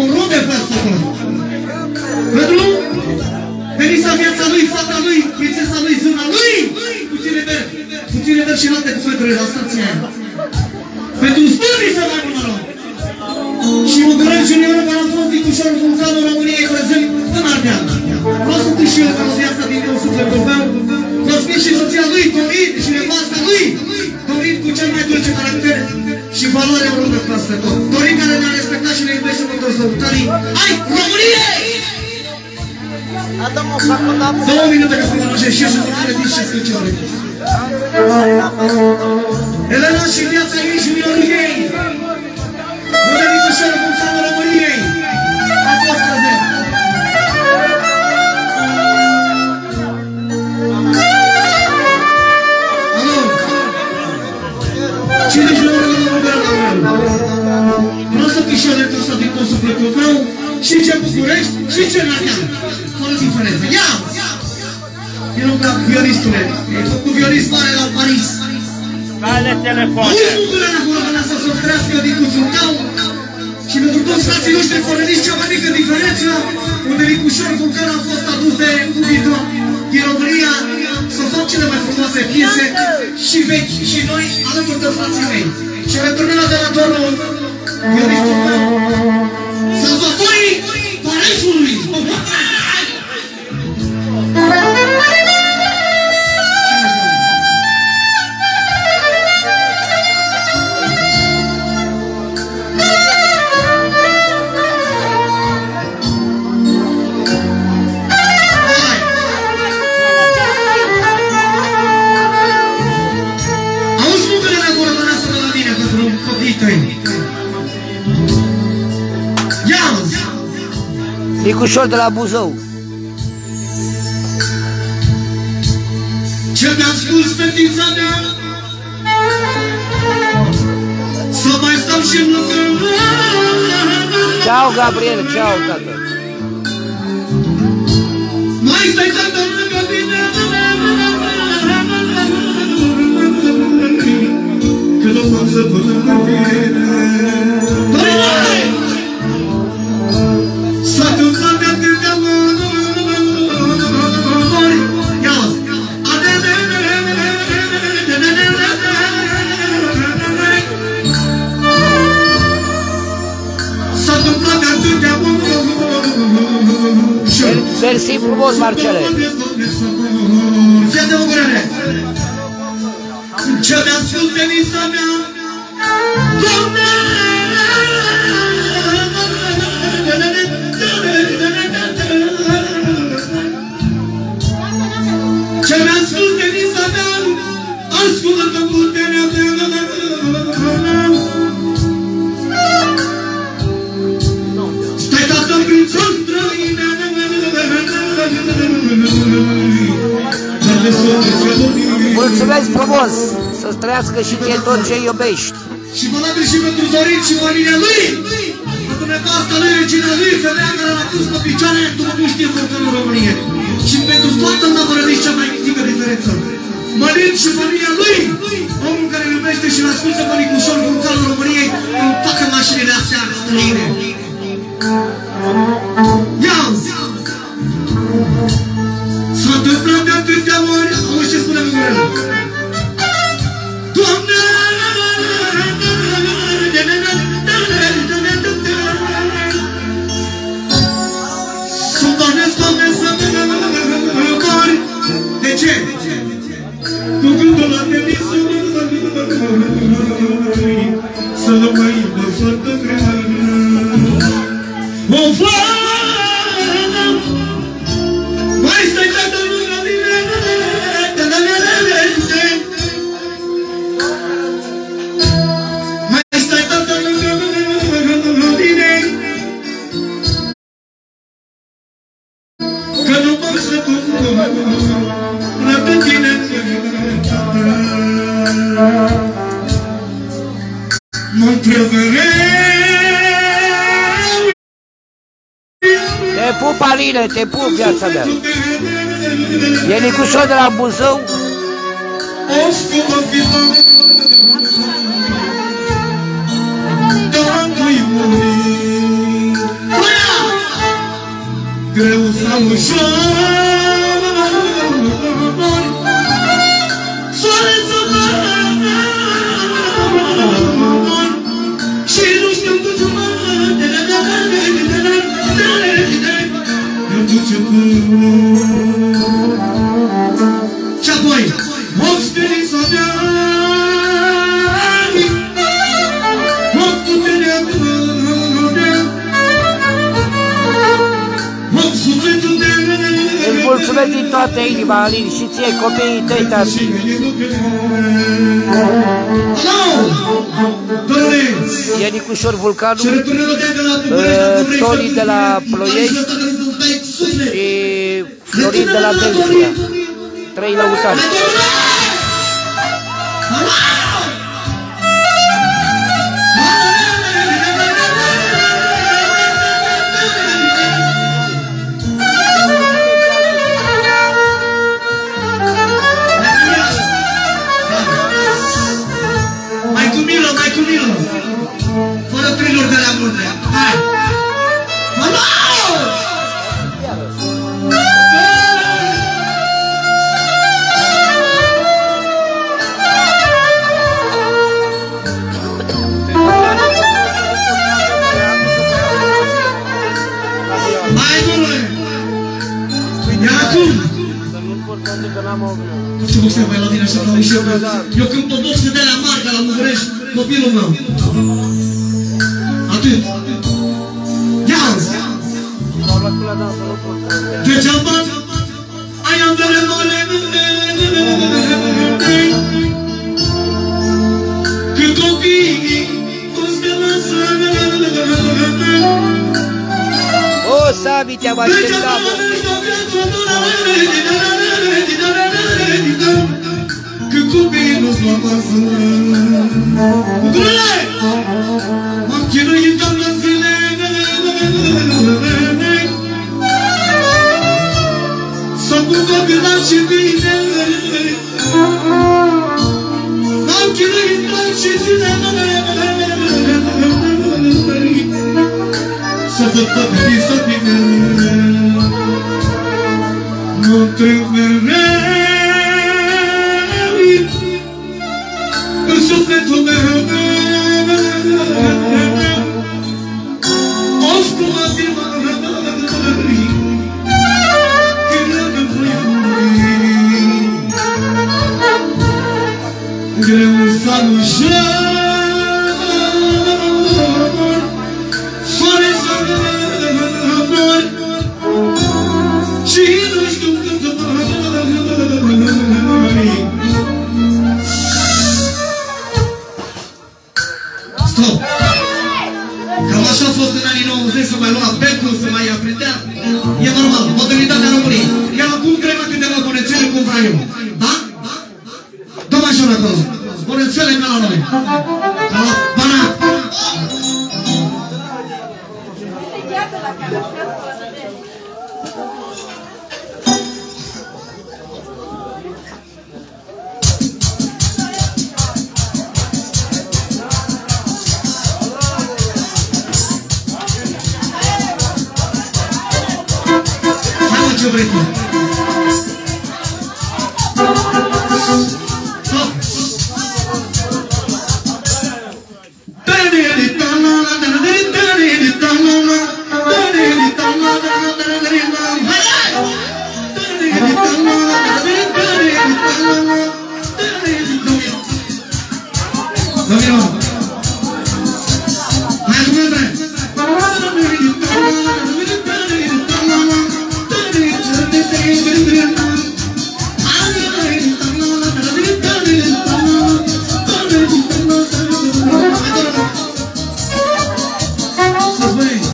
o rude pe asta acolo. Pentru Denisa viața lui, fata lui, prințesa lui, zâna lui, puține de, puține de și alte cuvânturi la stația aia. Pentru studii să mai bună rău. Și București Junior, care am fost dicușorul vulcanul României prezent în Ardeal. Vreau să cânt și eu melodia asta din meu sufletul meu. Cosmin și soția lui, Dorin și nevasta lui. Dorin cu cel mai dulce caracter și valoare oriunde peste tot. Două minute ca să mă rugesc și eu și urmare din și scâncioare. Elena și viața ei și juniorul ei. Bună Nicușorul Vulcanul României. A fost prezent. Alo! Cine juniorul de la România? Vreau să pișoare tot ăsta din tot sufletul meu și ce București și ce Ardeal. Fără diferență. Ia! Eu nu plac violistule. E cu violist mare la Paris. Dale telefon. Auzi bucurea acolo că lasă să trăiască din Cuțurtau și pentru toți frații noștri fără nici cea mai mică diferență, unde Licușor Vulcan a fost adus de publică din România să fac cele mai frumoase piese și vechi și noi alături de frații mei. Și returnăm la donatorul violistul meu, Nicușor de la Buzău. Ce mi-a spus fetița mea Să mai stau și Ceau, Gabriel, ceau, tată. Mai stai tată lângă mine Că nu pot să tine Percy Fútbol Marchare. Ciao, mi ascolta, mi Mulțumesc frumos! Să-ți trăiască și ție tot ce iubești. Și valabil și pentru Dorin și familia lui Pentru nevasta lui, regina lui, femeia care l-a pus pe picioare După cum știe Vulcanul României Și pentru toată n-a fără nici cea mai mică diferență Mărin și familia lui Omul care iubește și l-ascultă pe Nicușor Vulcanul României În toate mașinile astea străine Solo caí de suerte pup, Aline, te pup, viața mea. E Nicușo de la Buzău. Greu sau ușor Eu duce cu Și apoi Moștenița mea. Moștenița mea. Moștenița mea Îți mulțumesc din toată inima, Alin, și ție copiii tăi, tati. E Nicușor Vulcanu Uh, Toni de la Ploiești. Și Florin de la Delfia. Trei lăutari. importante con Amo Obvio. Ci possiamo bella dire se non riusciamo a dare. Io che un po' posso della marca, la mujeres, lo pieno no. A te. Yaz. Parla con la danza, lo porto. Te ciampa. Ay andare mole. Che tocchi. Oh, sabe que é mais que Kingdom que combine nos voisins. Brûlez! Maquina e danazine. Só com o que não te vine. Maquina e danazine. Só com o que não te vine. Não tem Va, va. Cosa. Por el. Para. Thank you.